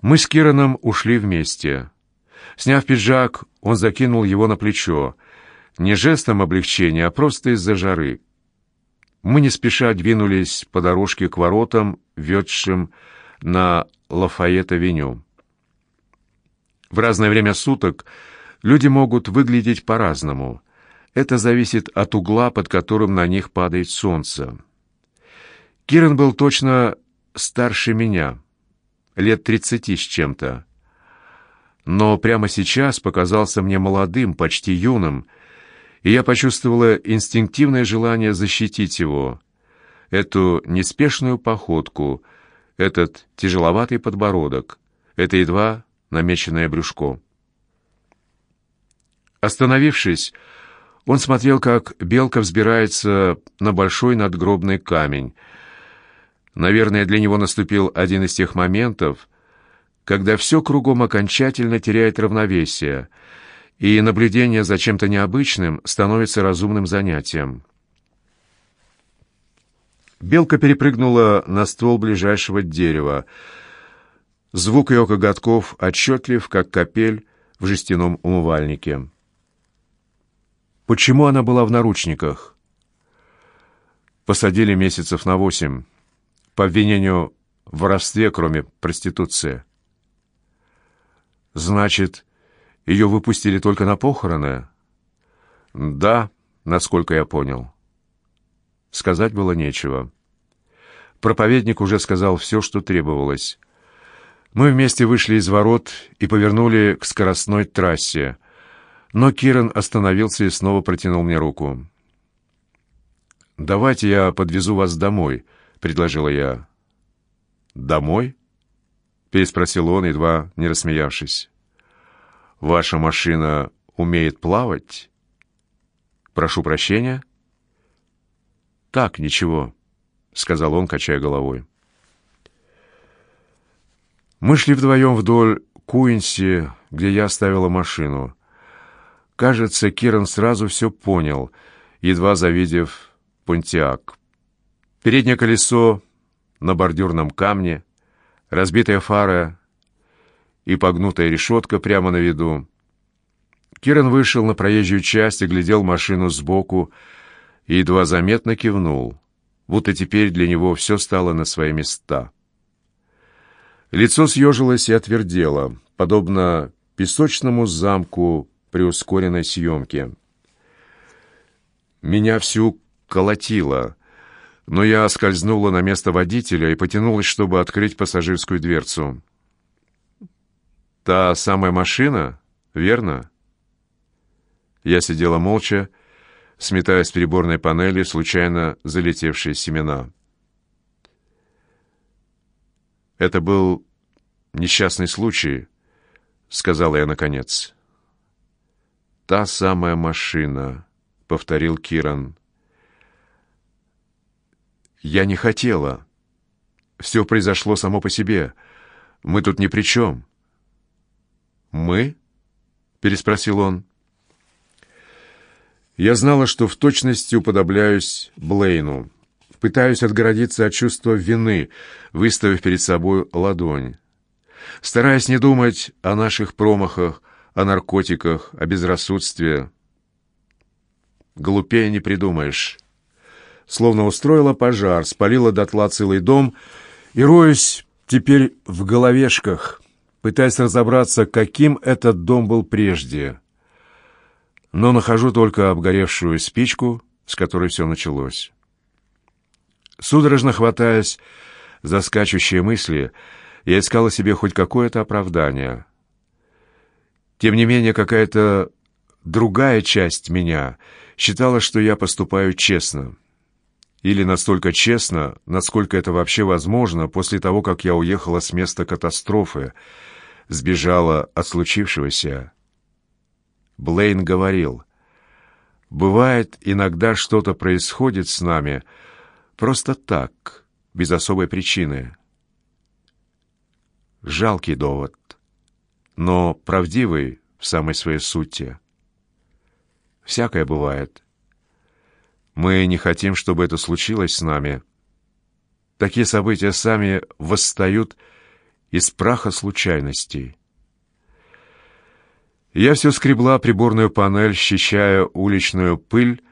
Мы с Кираном ушли вместе. Сняв пиджак, он закинул его на плечо. Не жестом облегчения, а просто из-за жары. Мы не спеша двинулись по дорожке к воротам, ведшим на Лафайет-авеню. В разное время суток люди могут выглядеть по-разному. Это зависит от угла, под которым на них падает солнце. Киран был точно старше меня, лет тридцати с чем-то. Но прямо сейчас показался мне молодым, почти юным, и я почувствовала инстинктивное желание защитить его, эту неспешную походку, этот тяжеловатый подбородок, это едва намеченное брюшко. Остановившись, он смотрел, как белка взбирается на большой надгробный камень. Наверное, для него наступил один из тех моментов, когда все кругом окончательно теряет равновесие, и наблюдение за чем-то необычным становится разумным занятием. Белка перепрыгнула на ствол ближайшего дерева. Звук ее коготков отчетлив, как капель в жестяном умывальнике. Почему она была в наручниках? Посадили месяцев на восемь. По обвинению в воровстве, кроме проституции. Значит, ее выпустили только на похороны? Да, насколько я понял. Сказать было нечего. Проповедник уже сказал все, что требовалось. Мы вместе вышли из ворот и повернули к скоростной трассе — но Киран остановился и снова протянул мне руку. «Давайте я подвезу вас домой», — предложила я. «Домой?» — переспросил он, едва не рассмеявшись. «Ваша машина умеет плавать?» «Прошу прощения?» «Так, ничего», — сказал он, качая головой. Мы шли вдвоем вдоль Куинси, где я оставила машину. Кажется, Киран сразу все понял, едва завидев Понтиак. Переднее колесо на бордюрном камне, разбитая фара и погнутая решетка прямо на виду. Киран вышел на проезжую часть и глядел машину сбоку и едва заметно кивнул, будто теперь для него все стало на свои места. Лицо съежилось и отвердело, подобно песочному замку при ускоренной съемке. Меня всю колотило, но я скользнула на место водителя и потянулась, чтобы открыть пассажирскую дверцу. «Та самая машина, верно?» Я сидела молча, сметая с переборной панели случайно залетевшие семена. «Это был несчастный случай», — сказала я наконец та самая машина», — повторил Киран. «Я не хотела. Все произошло само по себе. Мы тут ни при чем». «Мы?» — переспросил он. Я знала, что в точности уподобляюсь Блейну. Пытаюсь отгородиться от чувства вины, выставив перед собой ладонь. Стараясь не думать о наших промахах, о наркотиках, о безрассудстве. Глупее не придумаешь. Словно устроила пожар, спалила дотла целый дом и роюсь теперь в головешках, пытаясь разобраться, каким этот дом был прежде. Но нахожу только обгоревшую спичку, с которой все началось. Судорожно хватаясь за скачущие мысли, я искала себе хоть какое-то оправдание — тем не менее, какая-то другая часть меня считала, что я поступаю честно. Или настолько честно, насколько это вообще возможно, после того, как я уехала с места катастрофы, сбежала от случившегося. Блейн говорил, «Бывает, иногда что-то происходит с нами просто так, без особой причины». Жалкий довод но правдивый в самой своей сути. Всякое бывает. Мы не хотим, чтобы это случилось с нами. Такие события сами восстают из праха случайностей. Я все скребла приборную панель, счищая уличную пыль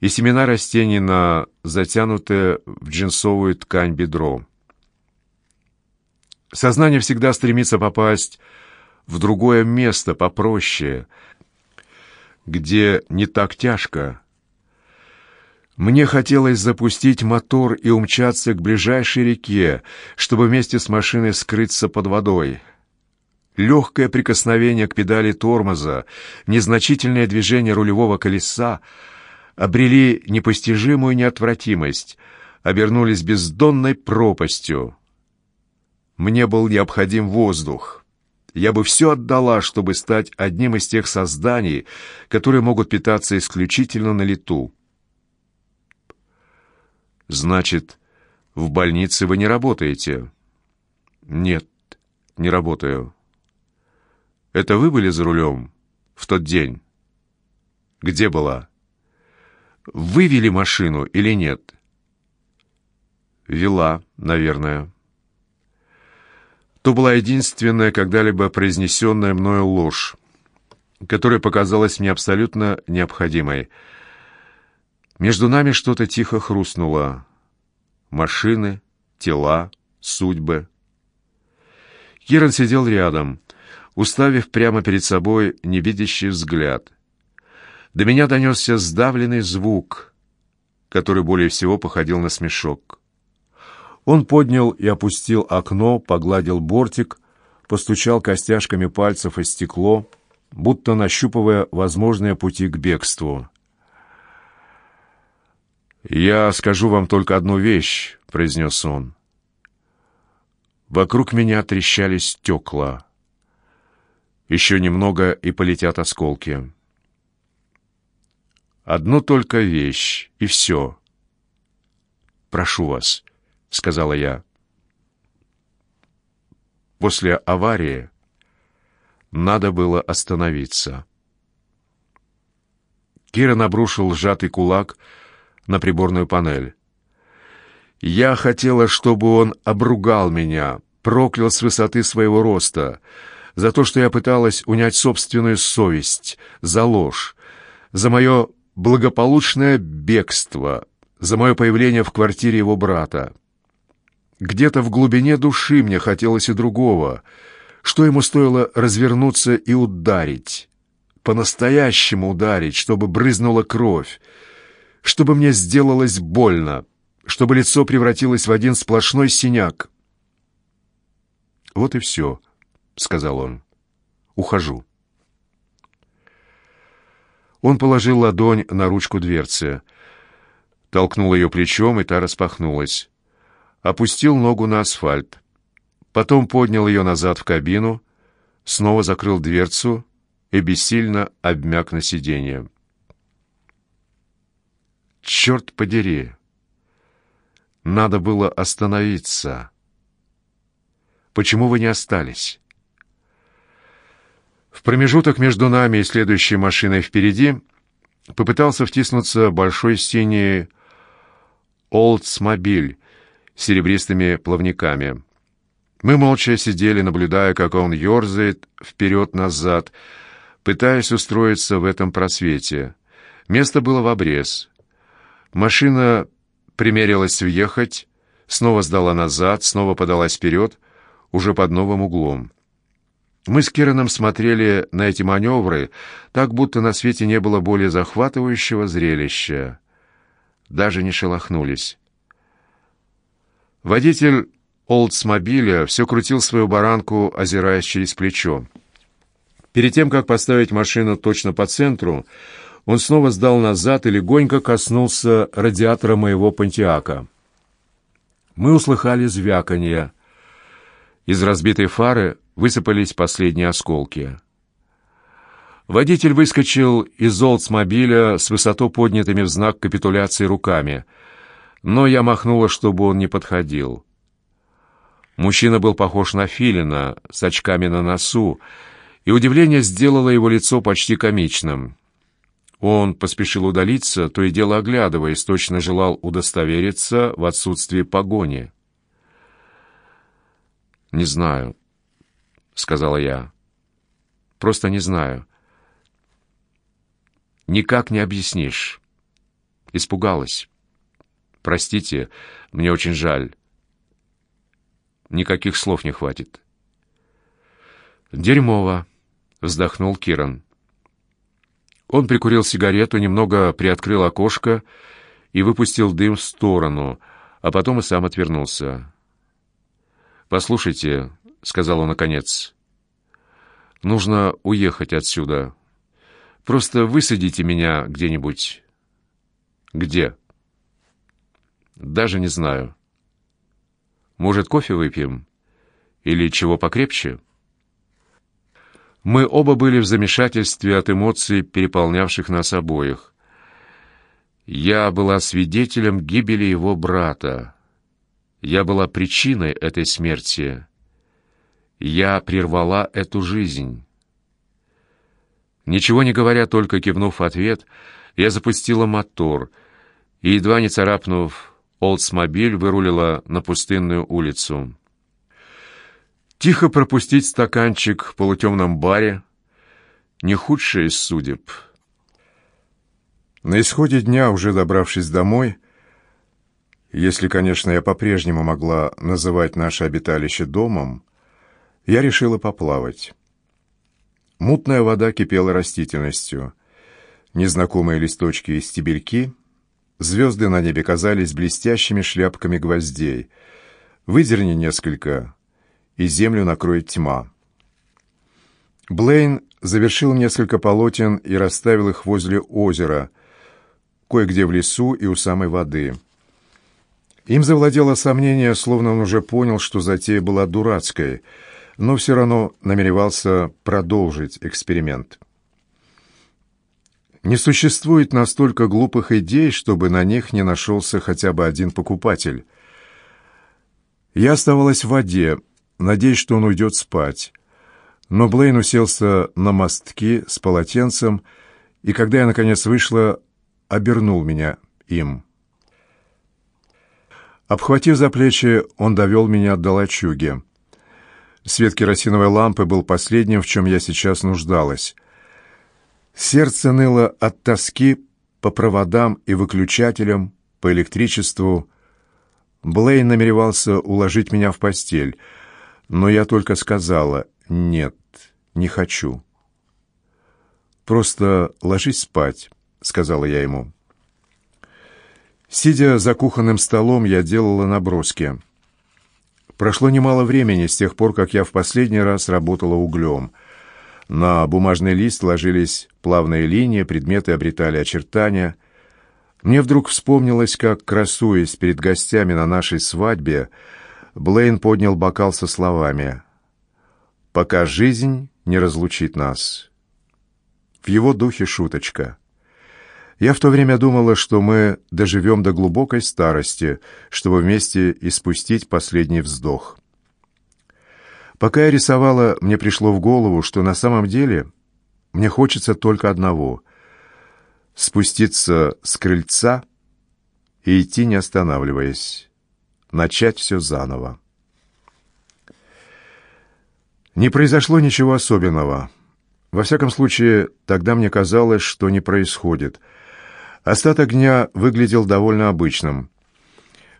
и семена растений на затянутое в джинсовую ткань бедро. Сознание всегда стремится попасть в другое место, попроще, где не так тяжко. Мне хотелось запустить мотор и умчаться к ближайшей реке, чтобы вместе с машиной скрыться под водой. Легкое прикосновение к педали тормоза, незначительное движение рулевого колеса обрели непостижимую неотвратимость, обернулись бездонной пропастью. Мне был необходим воздух. Я бы все отдала, чтобы стать одним из тех созданий, которые могут питаться исключительно на лету. «Значит, в больнице вы не работаете?» «Нет, не работаю». «Это вы были за рулем в тот день?» «Где была?» «Вывели машину или нет?» «Вела, наверное». То была единственная когда-либо произнесенная мною ложь, которая показалась мне абсолютно необходимой — между нами что-то тихо хрустнуло. Машины, тела, судьбы. Киран сидел рядом, уставив прямо перед собой невидящий взгляд. До меня донесся сдавленный звук, который более всего походил на смешок. Он поднял и опустил окно, погладил бортик, постучал костяшками пальцев о стекло, будто нащупывая возможные пути к бегству. «Я скажу вам только одну вещь», — произнес он. Вокруг меня трещали стекла. Еще немного, и полетят осколки. Одну только вещь, и все. «Прошу вас», — сказала я. После аварии надо было остановиться. Кира набрушил сжатый кулак — на приборную панель. Я хотела, чтобы он обругал меня, проклял с высоты своего роста, за то, что я пыталась унять собственную совесть, за ложь, за мое благополучное бегство, за мое появление в квартире его брата. Где-то в глубине души мне хотелось и другого, что ему стоило развернуться и ударить, по-настоящему ударить, чтобы брызнула кровь, чтобы мне сделалось больно, чтобы лицо превратилось в один сплошной синяк. «Вот и все», — сказал он. «Ухожу». Он положил ладонь на ручку дверцы, толкнул ее плечом, и та распахнулась. Опустил ногу на асфальт. Потом поднял ее назад в кабину, снова закрыл дверцу и бессильно обмяк на сиденье. Черт подери! Надо было остановиться. Почему вы не остались? В промежуток между нами и следующей машиной впереди попытался втиснуться большой синий Олдсмобиль с серебристыми плавниками. Мы молча сидели, наблюдая, как он ерзает вперед-назад, пытаясь устроиться в этом просвете. Место было в обрез. Машина примерилась въехать, снова сдала назад, снова подалась вперед, уже под новым углом. Мы с Кираном смотрели на эти маневры, так будто на свете не было более захватывающего зрелища. Даже не шелохнулись. Водитель Олдсмобиля все крутил свою баранку, озираясь через плечо. Перед тем, как поставить машину точно по центру, он снова сдал назад и легонько коснулся радиатора моего пантиака. Мы услыхали звяканье. Из разбитой фары высыпались последние осколки. Водитель выскочил из Олдсмобиля с высоко поднятыми в знак капитуляции руками, но я махнула, чтобы он не подходил. Мужчина был похож на филина, с очками на носу, и удивление сделало его лицо почти комичным. Он поспешил удалиться, то и дело оглядываясь, точно желал удостовериться в отсутствии погони. «Не знаю», — сказала я. «Просто не знаю». «Никак не объяснишь». Испугалась. «Простите, мне очень жаль». Никаких слов не хватит. «Дерьмово», — вздохнул Киран. Он прикурил сигарету, немного приоткрыл окошко и выпустил дым в сторону, а потом и сам отвернулся. «Послушайте», — сказал он наконец, — «нужно уехать отсюда. Просто высадите меня где-нибудь». «Где?» «Даже не знаю». «Может, кофе выпьем? Или чего покрепче?» Мы оба были в замешательстве от эмоций, переполнявших нас обоих. Я была свидетелем гибели его брата. Я была причиной этой смерти. Я прервала эту жизнь. Ничего не говоря, только кивнув в ответ, я запустила мотор и, едва не царапнув Олдсмобиль, вырулила на пустынную улицу. Тихо пропустить стаканчик в полутемном баре — не худшее из судеб. На исходе дня, уже добравшись домой, если, конечно, я по-прежнему могла называть наше обиталище домом, я решила поплавать. Мутная вода кипела растительностью. Незнакомые листочки и стебельки, звезды на небе казались блестящими шляпками гвоздей. Выдерни несколько, и землю накроет тьма. Блейн завершил несколько полотен и расставил их возле озера, кое-где в лесу и у самой воды. Им завладело сомнение, словно он уже понял, что затея была дурацкой, но все равно намеревался продолжить эксперимент. Не существует настолько глупых идей, чтобы на них не нашелся хотя бы один покупатель. Я оставалась в воде, надеясь, что он уйдет спать. Но Блейн уселся на мостки с полотенцем, и когда я, наконец, вышла, обернул меня им. Обхватив за плечи, он довел меня до лачуги. Свет керосиновой лампы был последним, в чем я сейчас нуждалась. Сердце ныло от тоски по проводам и выключателям, по электричеству. Блейн намеревался уложить меня в постель — но я только сказала «нет, не хочу». «Просто ложись спать», — сказала я ему. Сидя за кухонным столом, я делала наброски. Прошло немало времени с тех пор, как я в последний раз работала углем. На бумажный лист ложились плавные линии, предметы обретали очертания. Мне вдруг вспомнилось, как, красуясь перед гостями на нашей свадьбе, Блейн поднял бокал со словами «Пока жизнь не разлучит нас». В его духе шуточка. Я в то время думала, что мы доживем до глубокой старости, чтобы вместе испустить последний вздох. Пока я рисовала, мне пришло в голову, что на самом деле мне хочется только одного — спуститься с крыльца и идти, не останавливаясь начать все заново. Не произошло ничего особенного. Во всяком случае, тогда мне казалось, что не происходит. Остаток дня выглядел довольно обычным.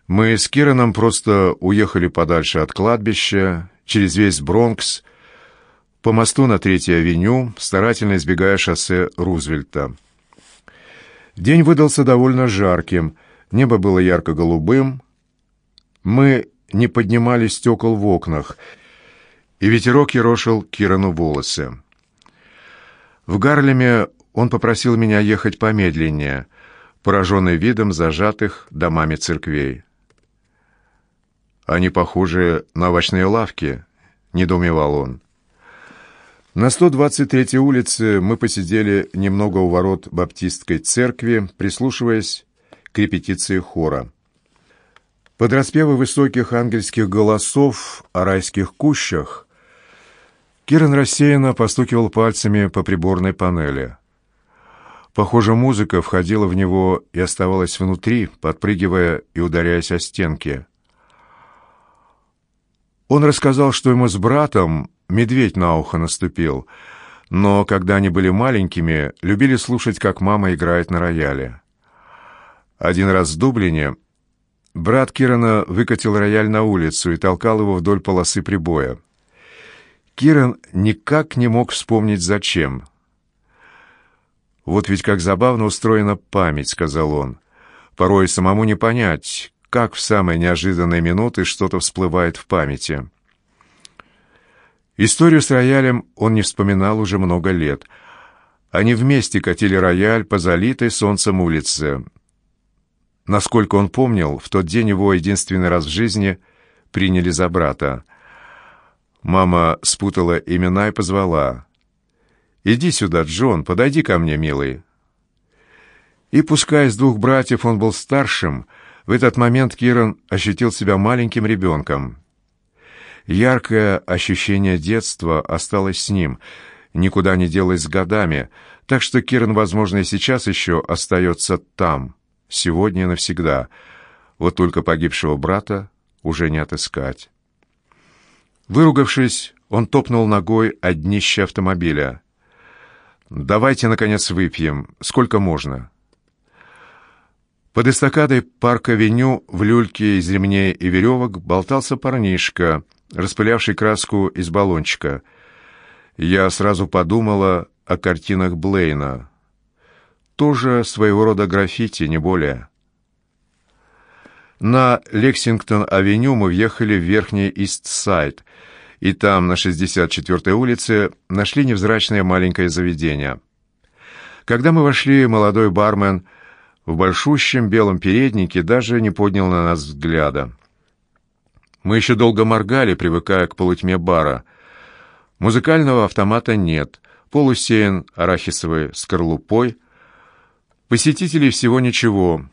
Мы с Кираном просто уехали подальше от кладбища, через весь Бронкс, по мосту на Третьей авеню, старательно избегая шоссе Рузвельта. День выдался довольно жарким, небо было ярко-голубым, мы не поднимали стекол в окнах, и ветерок ерошил Кирану волосы. В Гарлеме он попросил меня ехать помедленнее, пораженный видом зажатых домами церквей. «Они похожи на овощные лавки», — недоумевал он. На 123-й улице мы посидели немного у ворот Баптистской церкви, прислушиваясь к репетиции хора. Под распевы высоких ангельских голосов о райских кущах Киран рассеянно постукивал пальцами по приборной панели. Похоже, музыка входила в него и оставалась внутри, подпрыгивая и ударяясь о стенки. Он рассказал, что ему с братом медведь на ухо наступил, но когда они были маленькими, любили слушать, как мама играет на рояле. Один раз в Дублине брат Кирана выкатил рояль на улицу и толкал его вдоль полосы прибоя. Киран никак не мог вспомнить, зачем. «Вот ведь как забавно устроена память», — сказал он. «Порой самому не понять, как в самые неожиданные минуты что-то всплывает в памяти. Историю с роялем он не вспоминал уже много лет. Они вместе катили рояль по залитой солнцем улице. Насколько он помнил, в тот день его единственный раз в жизни приняли за брата. Мама спутала имена и позвала. «Иди сюда, Джон, подойди ко мне, милый». И пускай из двух братьев он был старшим, в этот момент Киран ощутил себя маленьким ребенком. Яркое ощущение детства осталось с ним, никуда не делось с годами, так что Киран, возможно, и сейчас еще остается там, сегодня и навсегда. Вот только погибшего брата уже не отыскать. Выругавшись, он топнул ногой о днище автомобиля. «Давайте, наконец, выпьем. Сколько можно?» Под эстакадой парк-авеню в люльке из ремней и веревок болтался парнишка, распылявший краску из баллончика. Я сразу подумала о картинах Блейна. Тоже своего рода граффити, не более. На Лексингтон-авеню мы въехали в верхний Ист-Сайд, и там, на 64-й улице, нашли невзрачное маленькое заведение. Когда мы вошли, молодой бармен – в большущем белом переднике даже не поднял на нас взгляда. Мы еще долго моргали, привыкая к полутьме бара. Музыкального автомата нет, пол усеян арахисовой скорлупой. Посетителей всего ничего,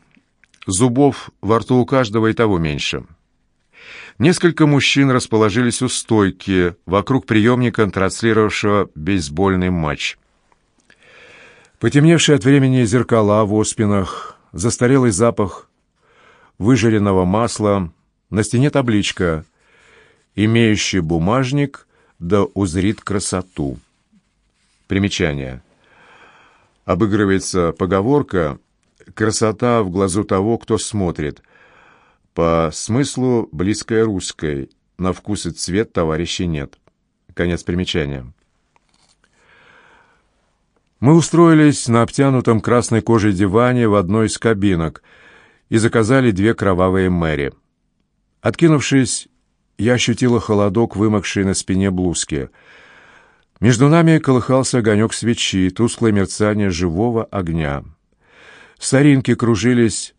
зубов во рту у каждого и того меньше. Несколько мужчин расположились у стойки, вокруг приемника, транслировавшего бейсбольный матч. Потемневшие от времени зеркала в оспинах, застарелый запах выжаренного масла, на стене табличка «Имеющий бумажник да узрит красоту». Примечание. Обыгрывается поговорка «красота в глазу того, кто смотрит», по смыслу близкая русской, на вкус и цвет товарищей нет. Конец примечания. Мы устроились на обтянутом красной кожей диване в одной из кабинок и заказали две кровавые мэри. Откинувшись, я ощутила холодок, вымокший на спине блузки. Между нами колыхался огонек свечи, тусклое мерцание живого огня. Соринки кружились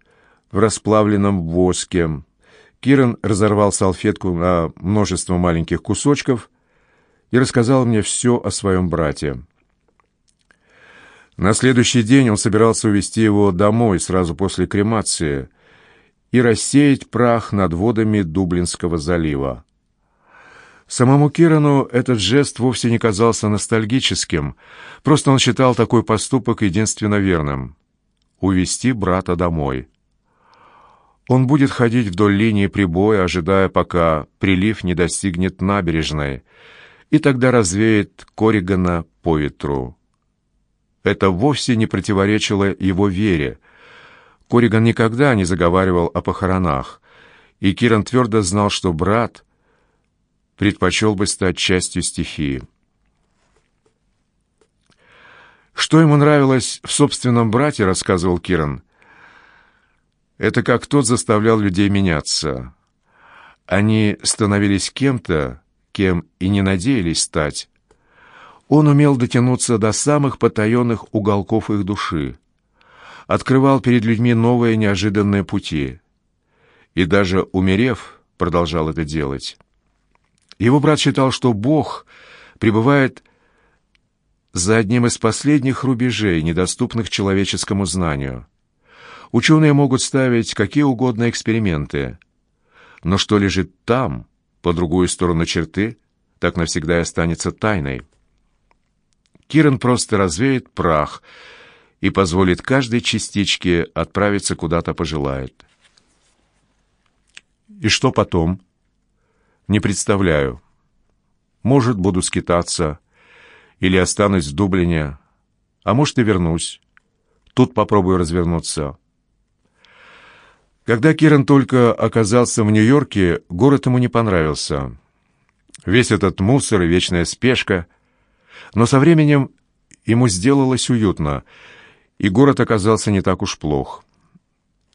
в расплавленном воске. Киран разорвал салфетку на множество маленьких кусочков и рассказал мне все о своем брате. На следующий день он собирался увезти его домой сразу после кремации и рассеять прах над водами Дублинского залива. Самому Кирану этот жест вовсе не казался ностальгическим, просто он считал такой поступок единственно верным — увести брата домой. Он будет ходить вдоль линии прибоя, ожидая, пока прилив не достигнет набережной, и тогда развеет Коригана по ветру. Это вовсе не противоречило его вере. Кориган никогда не заговаривал о похоронах, и Киран твердо знал, что брат предпочел бы стать частью стихии. Что ему нравилось в собственном брате, рассказывал Киран, это как тот заставлял людей меняться. Они становились кем-то, кем и не надеялись стать. Он умел дотянуться до самых потаенных уголков их души, открывал перед людьми новые неожиданные пути. И даже умерев, продолжал это делать. Его брат считал, что Бог пребывает за одним из последних рубежей, недоступных человеческому знанию. Ученые могут ставить какие угодно эксперименты, но что лежит там, по другую сторону черты, так навсегда и останется тайной. Киран просто развеет прах и позволит каждой частичке отправиться куда-то пожелает. «И что потом?» Не представляю. Может, буду скитаться, или останусь в Дублине, а может и вернусь. Тут попробую развернуться. Когда Киран только оказался в Нью-Йорке, город ему не понравился. Весь этот мусор и вечная спешка. Но со временем ему сделалось уютно, и город оказался не так уж плох.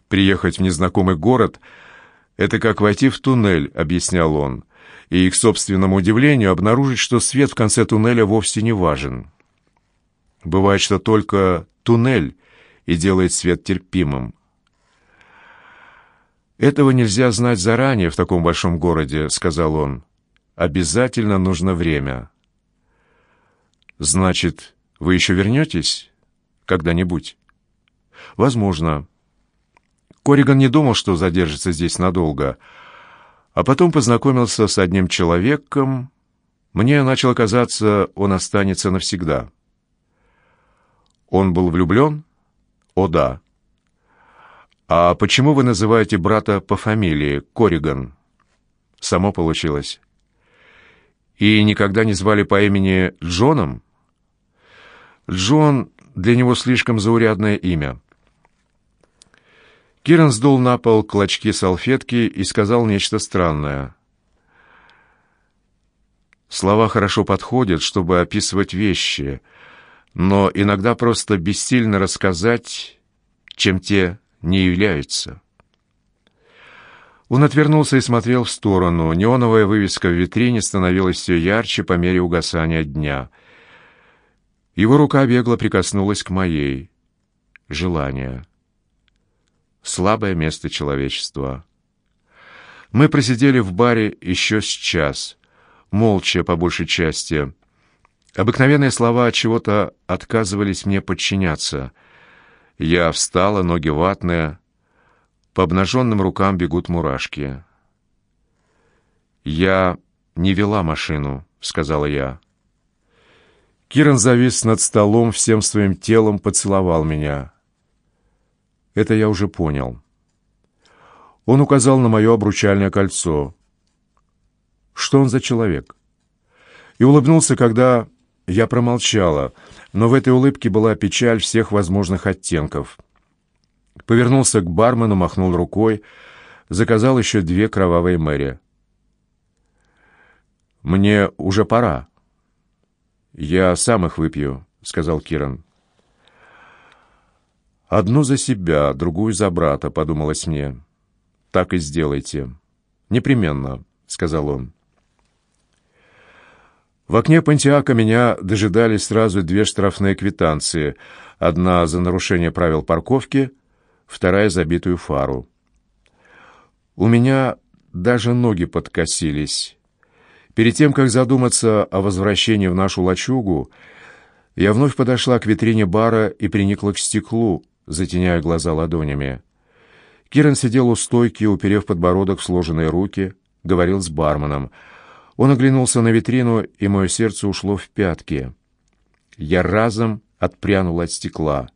Приехать в незнакомый город — это как войти в туннель, объяснял он, и, к собственному удивлению, обнаружить, что свет в конце туннеля вовсе не важен. Бывает, что только туннель и делает свет терпимым. «Этого нельзя знать заранее в таком большом городе», — сказал он. «Обязательно нужно время». «Значит, вы еще вернетесь? Когда-нибудь?» «Возможно». Кориган не думал, что задержится здесь надолго, а потом познакомился с одним человеком. Мне начало казаться, он останется навсегда. Он был влюблен? О, да. «А почему вы называете брата по фамилии Кориган?» «Само получилось». «И никогда не звали по имени Джоном?» «Джон для него слишком заурядное имя». Киран сдул на пол клочки салфетки и сказал нечто странное. Слова хорошо подходят, чтобы описывать вещи, но иногда просто бессильно рассказать, чем те не являются. Он отвернулся и смотрел в сторону. Неоновая вывеска в витрине становилась все ярче по мере угасания дня. Его рука бегло прикоснулась к моей. Желание. Слабое место человечества. Мы просидели в баре еще с час, молча по большей части. Обыкновенные слова от чего-то отказывались мне подчиняться — я встала, ноги ватные. По обнаженным рукам бегут мурашки. «Я не вела машину», — сказала я. Киран завис над столом, всем своим телом поцеловал меня. Это я уже понял. Он указал на мое обручальное кольцо. Что он за человек? И улыбнулся, когда я промолчала, но в этой улыбке была печаль всех возможных оттенков. Повернулся к бармену, махнул рукой, заказал еще две кровавые мэри. «Мне уже пора». «Я сам их выпью», — сказал Киран. «Одну за себя, другую за брата», — подумалось мне. «Так и сделайте». «Непременно», — сказал он. В окне Пантиака меня дожидались сразу две штрафные квитанции. Одна за нарушение правил парковки, вторая за битую фару. У меня даже ноги подкосились. Перед тем, как задуматься о возвращении в нашу лачугу, я вновь подошла к витрине бара и приникла к стеклу, затеняя глаза ладонями. Киран сидел у стойки, уперев подбородок в сложенные руки, говорил с барменом — он оглянулся на витрину, и мое сердце ушло в пятки. Я разом отпрянул от стекла.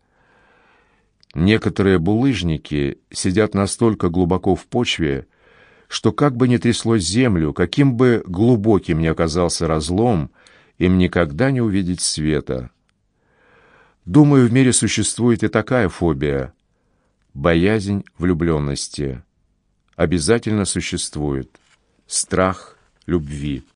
Некоторые булыжники сидят настолько глубоко в почве, что как бы ни тряслось землю, каким бы глубоким ни оказался разлом, им никогда не увидеть света. Думаю, в мире существует и такая фобия — боязнь влюбленности. Обязательно существует. Страх любви.